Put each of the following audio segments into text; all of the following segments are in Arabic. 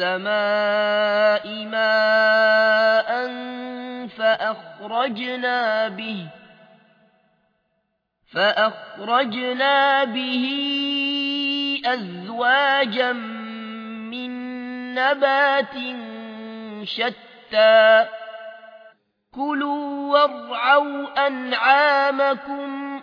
ماء فأخرجنا به فأخرجنا به أزواجا من نبات شتى كلوا وارعوا أنعامكم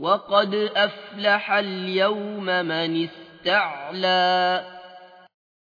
وقد أفلح اليوم من استعلى.